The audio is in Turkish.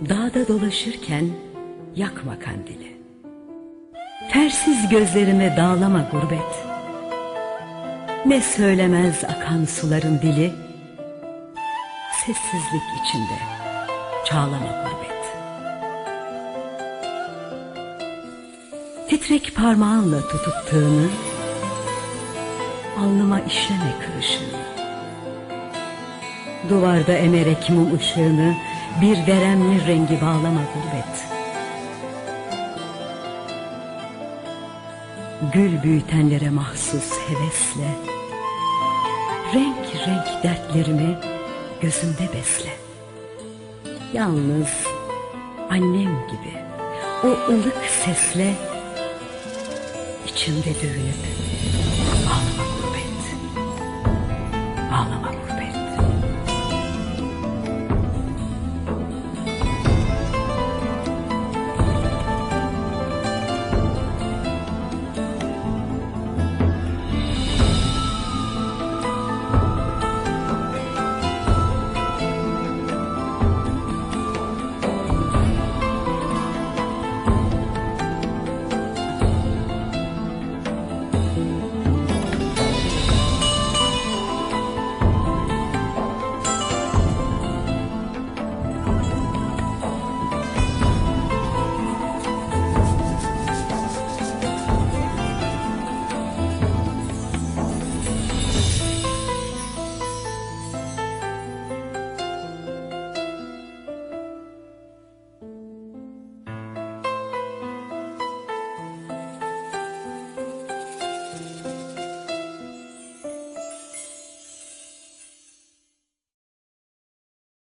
Dağda dolaşırken yakma kandili. Tersiz gözlerime dağlama gurbet. Ne söylemez akan suların dili, Sessizlik içinde çağlama gurbet. Titrek parmağınla tutup tığını, Alnıma işleme kırışını. Duvarda emerek mum ışığını, Bir veremli rengi bağlama gurbet. Gül büyütenlere mahsus hevesle, Renk renk dertlerimi gözümde besle. Yalnız annem gibi o ılık sesle içimde dövünüp ağlama gurbet. Ağlama gurbet.